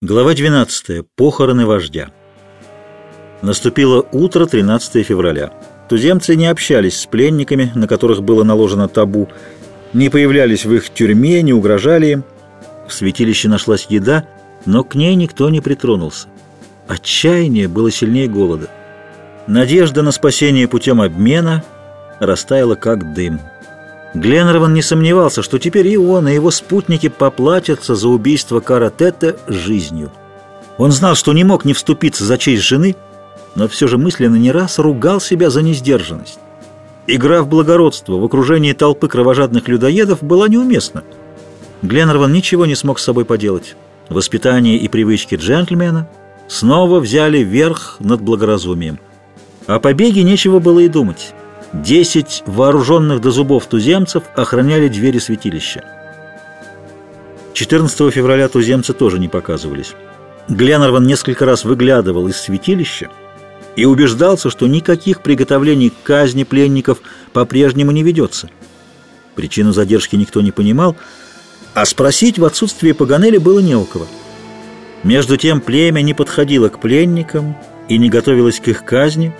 Глава 12. Похороны вождя. Наступило утро 13 февраля. Туземцы не общались с пленниками, на которых было наложено табу, не появлялись в их тюрьме, не угрожали им. В святилище нашлась еда, но к ней никто не притронулся. Отчаяние было сильнее голода. Надежда на спасение путем обмена растаяла как дым. Гленнерван не сомневался, что теперь и он, и его спутники поплатятся за убийство Каратета жизнью. Он знал, что не мог не вступиться за честь жены, но все же мысленно не раз ругал себя за несдержанность. Игра в благородство в окружении толпы кровожадных людоедов была неуместна. Гленнерван ничего не смог с собой поделать. Воспитание и привычки джентльмена снова взяли верх над благоразумием. О побеге нечего было и думать. Десять вооруженных до зубов туземцев охраняли двери святилища. 14 февраля туземцы тоже не показывались. Гленнерван несколько раз выглядывал из святилища и убеждался, что никаких приготовлений к казни пленников по-прежнему не ведется. Причину задержки никто не понимал, а спросить в отсутствие Паганели было не у кого. Между тем племя не подходило к пленникам и не готовилось к их казни,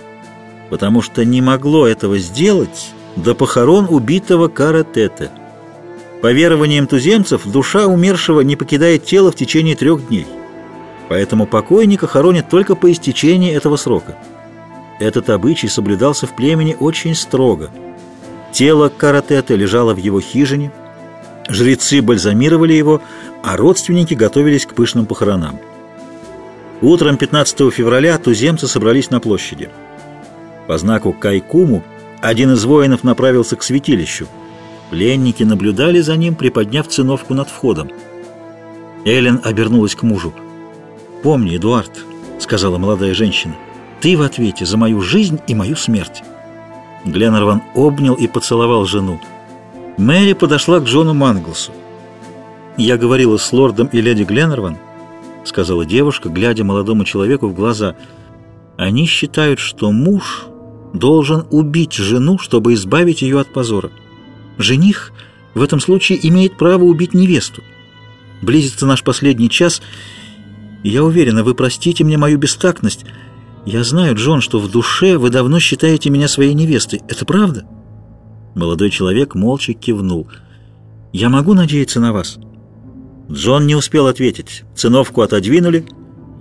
потому что не могло этого сделать до похорон убитого Каратета. По верованиям туземцев, душа умершего не покидает тело в течение трех дней. Поэтому покойника хоронят только по истечении этого срока. Этот обычай соблюдался в племени очень строго. Тело Каратета лежало в его хижине, жрецы бальзамировали его, а родственники готовились к пышным похоронам. Утром 15 февраля туземцы собрались на площади. По знаку Кайкуму один из воинов направился к святилищу. Пленники наблюдали за ним, приподняв циновку над входом. Эллен обернулась к мужу. «Помни, Эдуард», — сказала молодая женщина, — «ты в ответе за мою жизнь и мою смерть». Гленнерван обнял и поцеловал жену. Мэри подошла к Джону Манглсу. «Я говорила с лордом и леди Гленнерван», — сказала девушка, глядя молодому человеку в глаза. «Они считают, что муж должен убить жену, чтобы избавить ее от позора. Жених в этом случае имеет право убить невесту. Близится наш последний час, и я уверена, вы простите мне мою бестактность. Я знаю, Джон, что в душе вы давно считаете меня своей невестой. Это правда?» Молодой человек молча кивнул. «Я могу надеяться на вас?» Джон не успел ответить. Циновку отодвинули —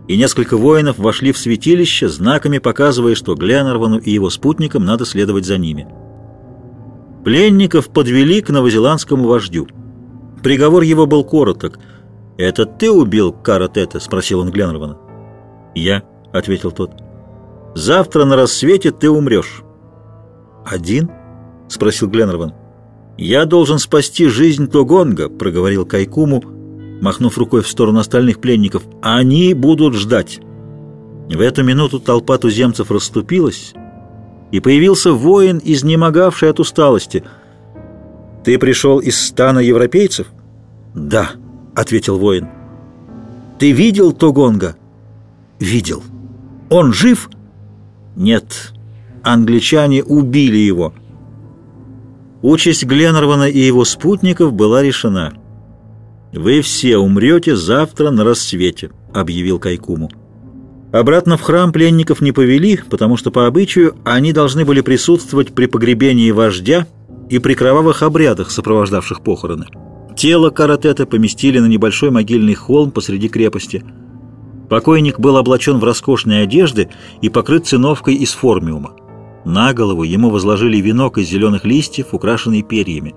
и несколько воинов вошли в святилище, знаками показывая, что Гленнервану и его спутникам надо следовать за ними. Пленников подвели к новозеландскому вождю. Приговор его был короток. «Это ты убил Каратета?» — спросил он Гленнервана. «Я», — ответил тот. «Завтра на рассвете ты умрешь». «Один?» — спросил Гленнерван. «Я должен спасти жизнь Тогонга», — проговорил Кайкуму, — махнув рукой в сторону остальных пленников, «они будут ждать». В эту минуту толпа туземцев расступилась, и появился воин, изнемогавший от усталости. «Ты пришел из стана европейцев?» «Да», — ответил воин. «Ты видел Тогонга?» «Видел». «Он жив?» «Нет, англичане убили его». Участь Гленнервана и его спутников была решена. «Вы все умрете завтра на рассвете», — объявил Кайкуму. Обратно в храм пленников не повели, потому что по обычаю они должны были присутствовать при погребении вождя и при кровавых обрядах, сопровождавших похороны. Тело Каратета поместили на небольшой могильный холм посреди крепости. Покойник был облачен в роскошные одежды и покрыт циновкой из формиума. На голову ему возложили венок из зеленых листьев, украшенный перьями.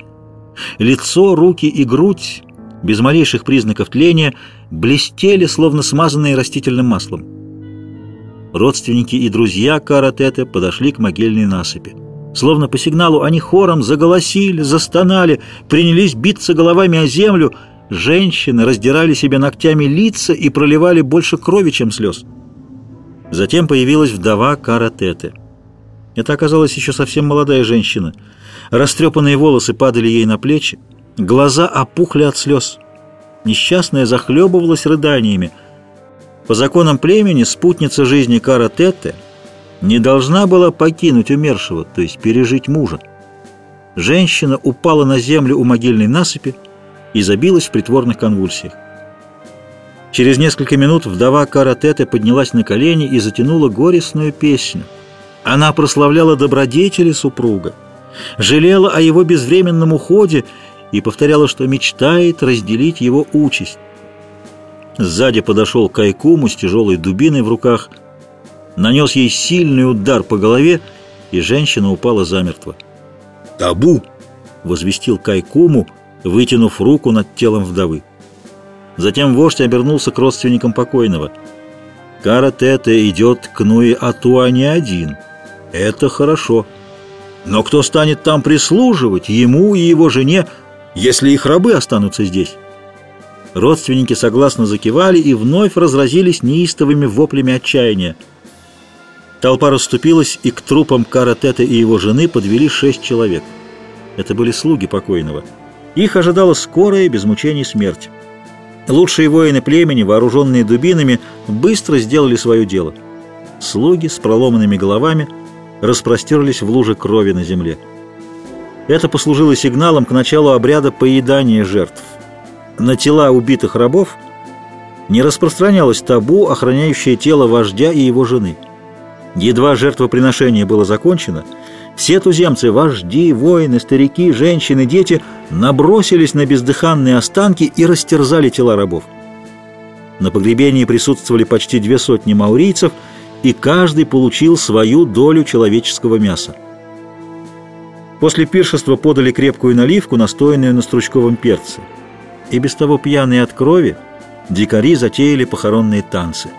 Лицо, руки и грудь без малейших признаков тления, блестели, словно смазанные растительным маслом. Родственники и друзья Каратете подошли к могильной насыпи. Словно по сигналу они хором заголосили, застонали, принялись биться головами о землю. Женщины раздирали себе ногтями лица и проливали больше крови, чем слез. Затем появилась вдова Каратете. Это оказалась еще совсем молодая женщина. Растрепанные волосы падали ей на плечи, Глаза опухли от слез. Несчастная захлебывалась рыданиями. По законам племени спутница жизни Кара Тетте не должна была покинуть умершего, то есть пережить мужа. Женщина упала на землю у могильной насыпи и забилась в притворных конвульсиях. Через несколько минут вдова Каратете поднялась на колени и затянула горестную песню. Она прославляла добродетели супруга, жалела о его безвременном уходе и повторяла, что мечтает разделить его участь. Сзади подошел Кайкуму с тяжелой дубиной в руках, нанес ей сильный удар по голове, и женщина упала замертво. «Табу!» — возвестил Кайкуму, вытянув руку над телом вдовы. Затем вождь обернулся к родственникам покойного. «Каратете идет к Нуи-Атуа не один. Это хорошо. Но кто станет там прислуживать, ему и его жене, если их рабы останутся здесь?» Родственники согласно закивали и вновь разразились неистовыми воплями отчаяния. Толпа расступилась, и к трупам Каратета и его жены подвели шесть человек. Это были слуги покойного. Их ожидала скорая, без мучений смерть. Лучшие воины племени, вооруженные дубинами, быстро сделали свое дело. Слуги с проломанными головами распростерлись в луже крови на земле. Это послужило сигналом к началу обряда поедания жертв. На тела убитых рабов не распространялось табу, охраняющее тело вождя и его жены. Едва жертвоприношение было закончено – все туземцы, вожди, воины, старики, женщины, дети набросились на бездыханные останки и растерзали тела рабов. На погребении присутствовали почти две сотни маурийцев, и каждый получил свою долю человеческого мяса. После пиршества подали крепкую наливку, настоянную на стручковом перце. И без того пьяные от крови дикари затеяли похоронные танцы.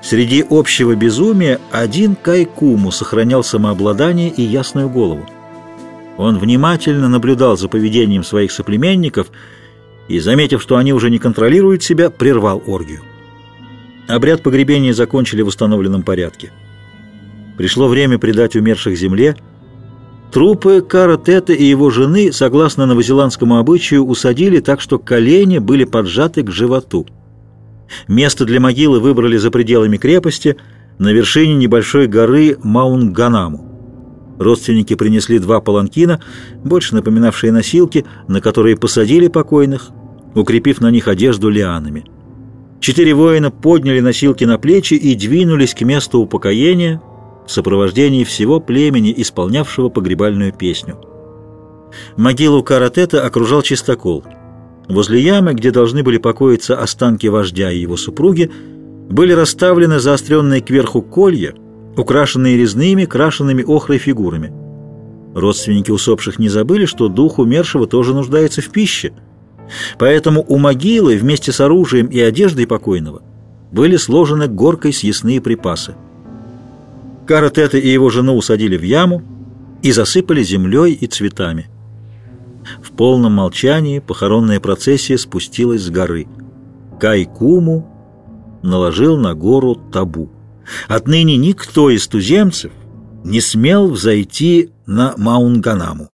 Среди общего безумия один Кайкуму сохранял самообладание и ясную голову. Он внимательно наблюдал за поведением своих соплеменников и, заметив, что они уже не контролируют себя, прервал оргию. Обряд погребения закончили в установленном порядке. Пришло время предать умерших земле. Трупы Кара Тета и его жены, согласно новозеландскому обычаю, усадили так, что колени были поджаты к животу. Место для могилы выбрали за пределами крепости, на вершине небольшой горы Маунганаму. Родственники принесли два паланкина, больше напоминавшие носилки, на которые посадили покойных, укрепив на них одежду лианами. Четыре воина подняли носилки на плечи и двинулись к месту упокоения в сопровождении всего племени, исполнявшего погребальную песню. Могилу Каратета окружал чистокол – Возле ямы, где должны были покоиться останки вождя и его супруги, были расставлены заостренные кверху колья, украшенные резными, крашенными охрой фигурами. Родственники усопших не забыли, что дух умершего тоже нуждается в пище. Поэтому у могилы вместе с оружием и одеждой покойного были сложены горкой съестные припасы. Каратета и его жену усадили в яму и засыпали землей и цветами. В полном молчании похоронная процессия спустилась с горы. Кайкуму наложил на гору табу. Отныне никто из туземцев не смел взойти на Маунганаму.